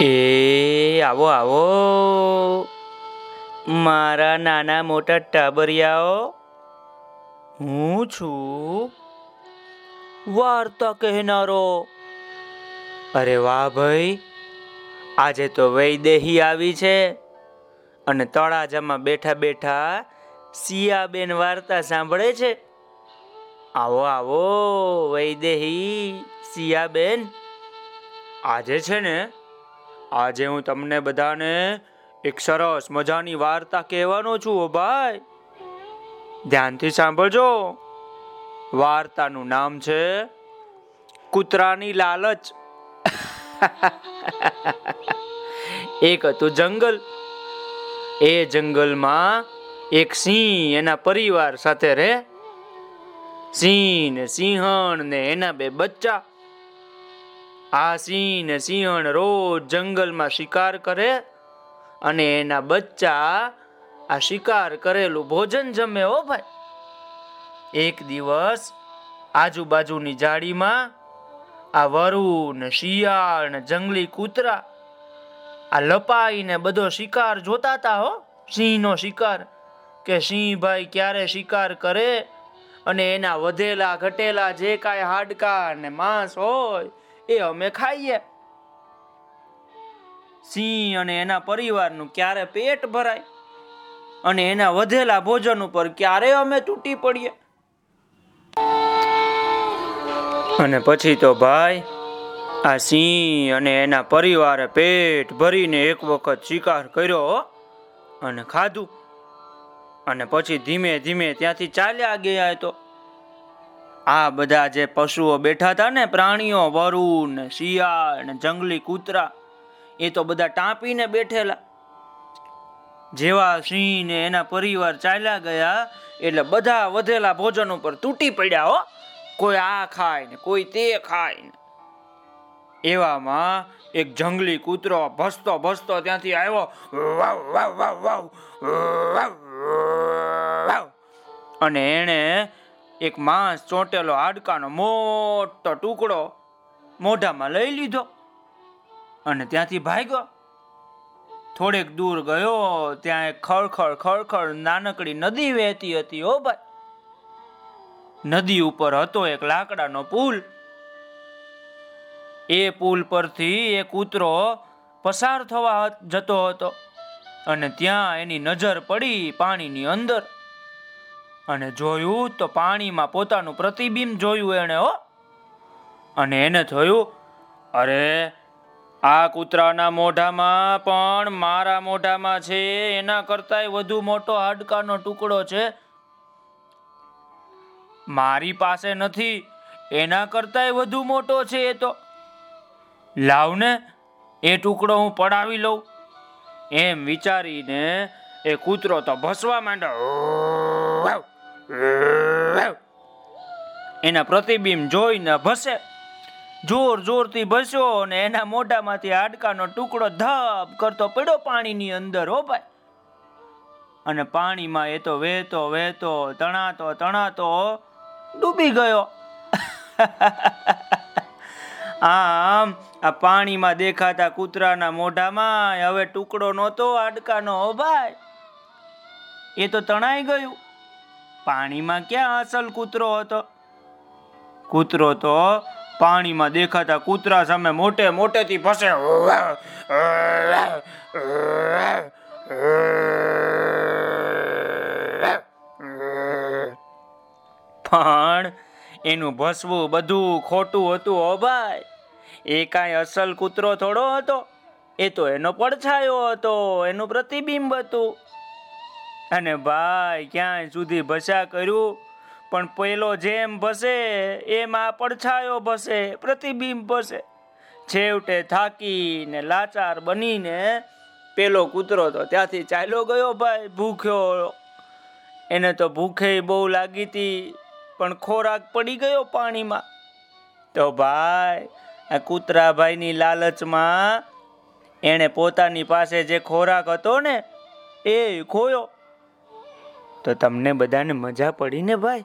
એ, આવો આવો. મારા નાના મોટા ટાબરિયાઓ, હું છું. વાર્તા કહેનારો. અરે વાહ ભાઈ, આજે તો વૈદેહી આવી છે અને તળાજામાં બેઠા બેઠા સિયાબેન વાર્તા સાંભળે છે. આવો આવો, વૈદેહી સિયાબેન આજે છે ને આજે હું તમને બધાને એક સરસ મજાની વાર્તા કહેવાનો છું, ઓ ભાઈ. ધ્યાનથી સાંભળજો. વાર્તાનું નામ છે કૂતરાની લાલચ. એક હતું જંગલ. એ જંગલમાં એક સિંહ એના પરિવાર સાથે રહે. સિંહ ને સિંહણ ને એના બે બચ્ચા. આ સિંહ ને સિંહણ રોજ જંગલમાં શિકાર કરે અને એના બચ્ચા આ શિકાર કરેલું ભોજન જમે હો ભાઈ. એક દિવસ આજુબાજુની જાળીમાં આ વરુણ, શિયાળ ને જંગલી કૂતરા આ લપાઈને બધો શિકાર જોતા હતા હો. સિંહનો શિકાર કે સિંહ ભાઈ ક્યારે શિકાર કરે અને એના વધેલા ઘટેલા જે કાંઈ હાડકા ને માંસ હોય એ અમે ખાઈએ. સિંહ અને એના પરિવારનું ક્યારે પેટ ભરાય અને એના વધેલા ભોજન ઉપર ક્યારે અમે તૂટી પડીએ? અને પછી તો ભાઈ, આ સિંહ અને એના પરિવારે પેટ ભરીને એક વખત શિકાર કર્યો અને ખાધું. અને પછી ધીમે ધીમે ત્યાંથી ચાલ્યા ગયા તો. આ બધા જે પશુઓ બેઠા હતા ને, પ્રાણીઓ, વરુણ, શિયાળ ને જંગલી કૂતરા, એ તો બધા ટાંપીને બેઠેલા. જેવા સિંહ ને એના પરિવાર ચાલ્યા ગયા, એટલે બધા વધેલા ભોજન ઉપર તૂટી પડ્યા હો. કોઈ આ ખાય ને, કોઈ તે ખાય ને. એવામાં એક જંગલી કૂતરો ભસતો ભસતો ત્યાંથી આવ્યો, વાવ વાવ વાવ વાવ વાવ વાવ. અને એણે એક માંસ, ચોંટેલો હાડકાનો મોટો ટુકડો મોઢામાં લઈ લીધો અને ત્યાંથી ભાગ્યો. થોડેક દૂર ગયો, ત્યાં એક ખળખળ ખળખળ નાનકડી નદી વહેતી હતી. હો ભાઈ, નદી ઉપર હતો એક લાકડાનો પુલ. એ પુલ પરથી એ કૂતરો પસાર થવા જતો હતો અને ત્યાં એની નજર પડી પાણીની અંદર. અને જોયું તો પાણીમાં પોતાનું પ્રતિબિંબ જોયું એણે, હો. અને એને થયું, અરે, આ કૂતરાના મોઢામાં પણ મારા મોઢામાં છે, એના કરતાય વધુ મોટો હાડકાનો ટુકડો છે. મારી પાસે નથી, એના કરતાય વધુ મોટો છે એ તો. લાવને એ ટુકડો હું પડાવી લઉં. એમ વિચારીને એ કૂતરો તો ભસવા માંડ્યો. એના પ્રતિબિંબ જોઈને ભસે. જોર જોરથી ભસ્યો અને એના મોઢામાંથી હાડકાનો ટુકડો ધબ કરતો પડ્યો પાણીની અંદર, હો અને પાણીમાં એ તો વહેતો વહેતો, તણાતો તણાતો ડૂબી ગયો. આમ આ પાણીમાં દેખાતા કૂતરાના મોઢામાં હવે ટુકડો નહોતો, હાડકાનો, હો એ તો તણાઈ ગયું. પાણીમાં ક્યાં અસલ કૂતરો હતો? કૂતરો તો પાણીમાં દેખાતા કૂતરા સામે મોટે મોટેથી ફસે. પણ એનું ભસવું બધું ખોટું હતું ઓ ભાઈ. એ કાંઈ અસલ કૂતરો થોડો હતો. એ તો એનો પડછાયો હતો, એનું પ્રતિબિંબ હતું. અને ભાઈ ક્યાંય સુધી ભસા કર્યું? પણ પેલો જેમ ભસે, એમાં પડછાયો ભસે, પ્રતિબિંબ ભસે. છેવટે થાકીને લાચાર બનીને પેલો કૂતરો તો ત્યાંથી ચાલ્યો ગયો ભાઈ, ભૂખ્યો. એને તો ભૂખે બહુ લાગી હતી, પણ ખોરાક પડી ગયો પાણીમાં. તો ભાઈ, આ કૂતરા ભાઈની લાલચમાં એણે પોતાની પાસે જે ખોરાક હતો ને, એ ખોયો. તો તમને બધાને મજા પડી ને ભાઈ?